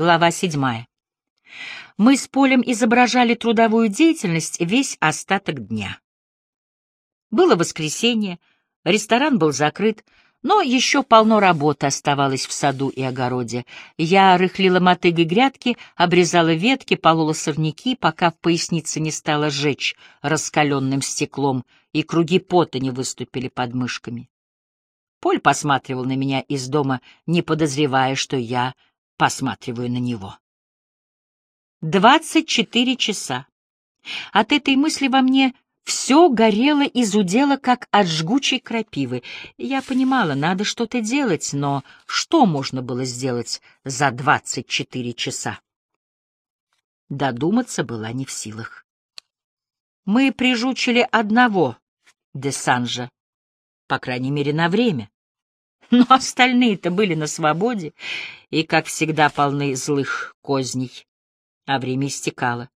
Глава седьмая. Мы с Полем изображали трудовую деятельность весь остаток дня. Было воскресенье, ресторан был закрыт, но еще полно работы оставалось в саду и огороде. Я рыхлила мотыгой грядки, обрезала ветки, полола сорняки, пока в пояснице не стало жечь раскаленным стеклом, и круги пота не выступили под мышками. Поль посматривал на меня из дома, не подозревая, что я посматриваю на него. Двадцать четыре часа. От этой мысли во мне все горело и зудело, как от жгучей крапивы. Я понимала, надо что-то делать, но что можно было сделать за двадцать четыре часа? Додуматься была не в силах. Мы прижучили одного Десанжа, по крайней мере, на время. Но остальные-то были на свободе и, как всегда, полны злых козней. А время истекало.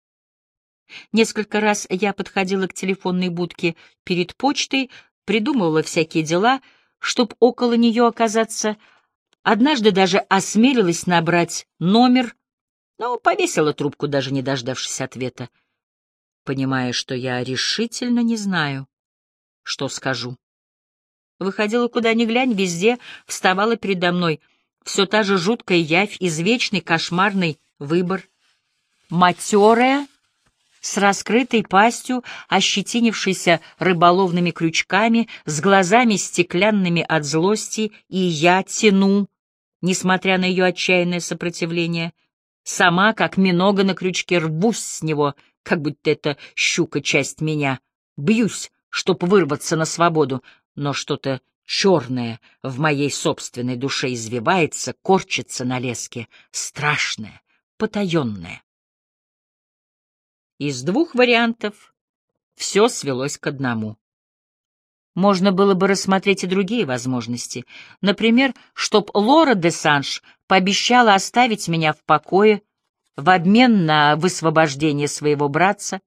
Несколько раз я подходила к телефонной будке перед почтой, придумывала всякие дела, чтоб около нее оказаться. Однажды даже осмелилась набрать номер, но повесила трубку, даже не дождавшись ответа, понимая, что я решительно не знаю, что скажу. Выходила куда ни глянь, везде вставала передо мной все та же жуткая явь, извечный кошмарный выбор. Матерая, с раскрытой пастью, ощетинившейся рыболовными крючками, с глазами стеклянными от злости, и я тяну, несмотря на ее отчаянное сопротивление. Сама, как минога на крючке, рвусь с него, как будто это щука часть меня. Бьюсь, чтоб вырваться на свободу, но что-то черное в моей собственной душе извивается, корчится на леске, страшное, потаенное. Из двух вариантов все свелось к одному. Можно было бы рассмотреть и другие возможности. Например, чтоб Лора де Санш пообещала оставить меня в покое в обмен на высвобождение своего братца.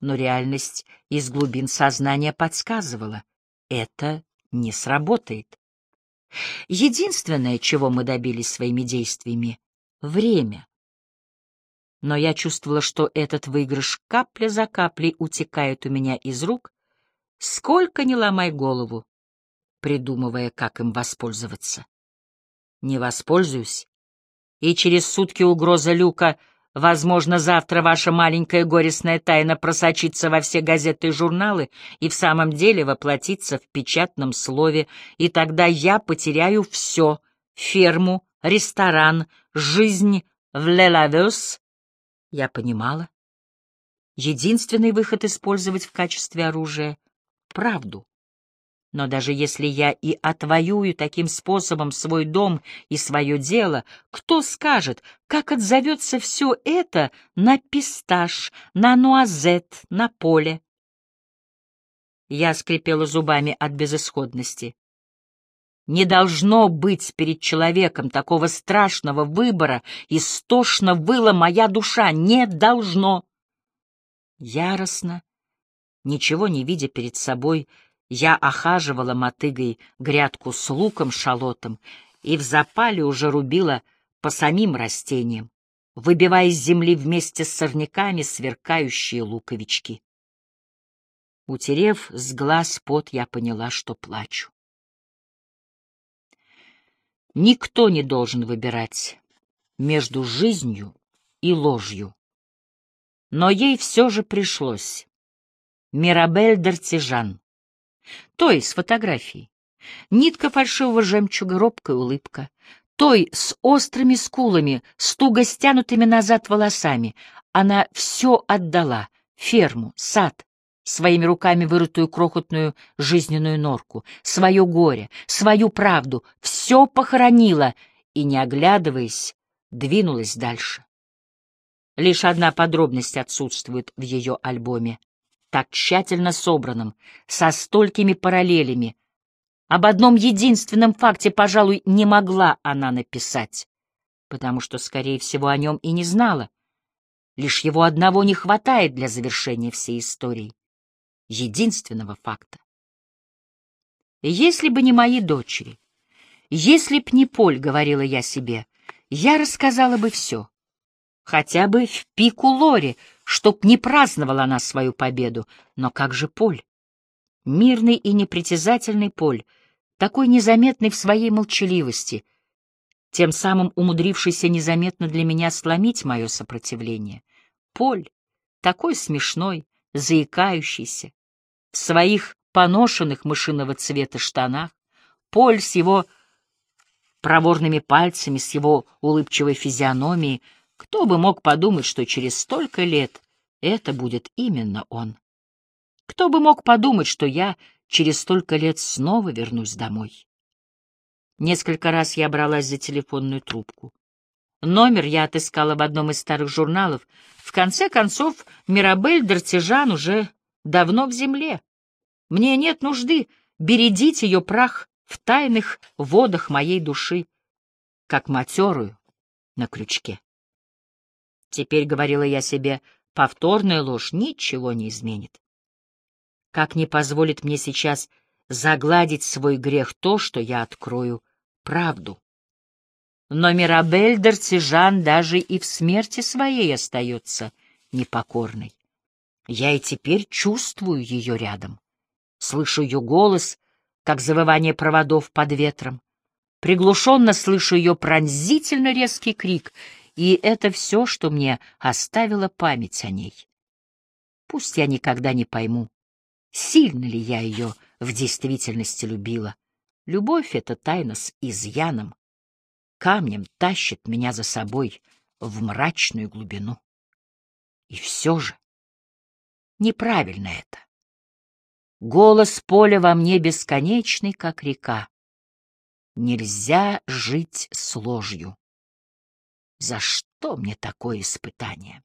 Но реальность из глубин сознания подсказывала — это не сработает. Единственное, чего мы добились своими действиями — время но я чувствовала, что этот выигрыш капля за каплей утекает у меня из рук, сколько ни ломай голову, придумывая, как им воспользоваться. Не воспользуюсь, и через сутки угроза люка, возможно, завтра ваша маленькая горестная тайна просочится во все газеты и журналы и в самом деле воплотится в печатном слове, и тогда я потеряю все — ферму, ресторан, жизнь в Лелавес я понимала. Единственный выход использовать в качестве оружия — правду. Но даже если я и отвоюю таким способом свой дом и свое дело, кто скажет, как отзовется все это на писташ, на нуазет, на поле? Я скрипела зубами от безысходности. Не должно быть перед человеком такого страшного выбора, истошно выла моя душа, не должно. Яростно, ничего не видя перед собой, я охаживала мотыгой грядку с луком, шалотом и в запале уже рубила по самим растениям, выбивая из земли вместе с сорняками сверкающие луковички. Утерев с глаз пот, я поняла, что плачу. Никто не должен выбирать между жизнью и ложью. Но ей все же пришлось. Мирабель Дартижан. Той с фотографией. Нитка фальшивого жемчуга, робкая улыбка. Той с острыми скулами, с туго стянутыми назад волосами. Она все отдала — ферму, сад, своими руками вырытую крохотную жизненную норку, свое горе, свою правду, все похоронила и, не оглядываясь, двинулась дальше. Лишь одна подробность отсутствует в ее альбоме, так тщательно собранном, со столькими параллелями. Об одном единственном факте, пожалуй, не могла она написать, потому что, скорее всего, о нем и не знала. Лишь его одного не хватает для завершения всей истории единственного факта. Если бы не мои дочери, если б не Поль, говорила я себе, я рассказала бы все. Хотя бы в пику Лоре, чтоб не праздновала она свою победу. Но как же Поль? Мирный и непритязательный Поль, такой незаметный в своей молчаливости, тем самым умудрившийся незаметно для меня сломить мое сопротивление. Поль, такой смешной, заикающийся, в своих поношенных мышиного цвета штанах, Поль с его проворными пальцами, с его улыбчивой физиономией, кто бы мог подумать, что через столько лет это будет именно он? Кто бы мог подумать, что я через столько лет снова вернусь домой? Несколько раз я бралась за телефонную трубку. Номер я отыскала в одном из старых журналов. В конце концов, Мирабель Дартижан уже давно в земле. Мне нет нужды бередить ее прах в тайных водах моей души, как матерую на крючке. Теперь, говорила я себе, повторная ложь ничего не изменит. Как не позволит мне сейчас загладить свой грех то, что я открою правду? Но Мирабель Дартижан даже и в смерти своей остается непокорной. Я и теперь чувствую ее рядом. Слышу ее голос, как завывание проводов под ветром. Приглушенно слышу ее пронзительно резкий крик, и это все, что мне оставила память о ней. Пусть я никогда не пойму, сильно ли я ее в действительности любила. Любовь — это тайна с изъяном. Камнем тащит меня за собой в мрачную глубину. И все же неправильно это. Голос поля во мне бесконечный, как река. Нельзя жить с ложью. За что мне такое испытание?